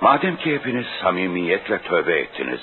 Madem ki hepiniz samimiyetle tövbe ettiniz,